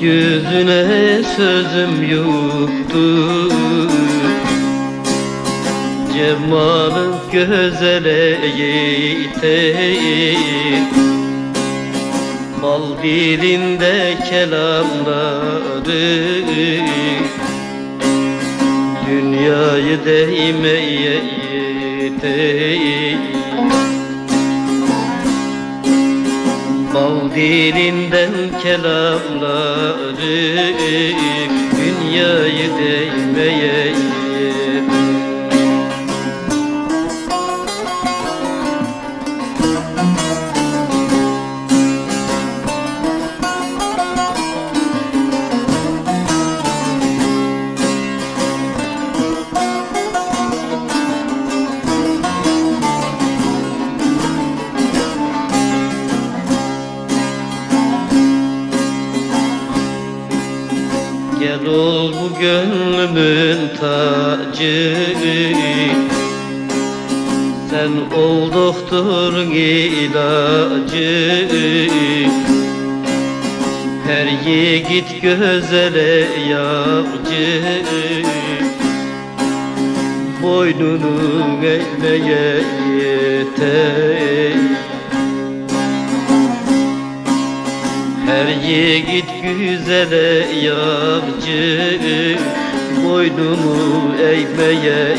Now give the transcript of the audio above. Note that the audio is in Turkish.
yüzüne sözüm yoktu Cemalın gözele yiğitin Bal dilinde kelamları Dünyayı değmeye yeteyin Bal dilinden kelamları Dünyayı değmeye Gel ol bu gönlümün tacı. Sen ol doktorun ilacı. Her yiğit gözele yavcı. Boynunu eğmeye yeter Her yiğit güzele yavcı Boynumu eğmeye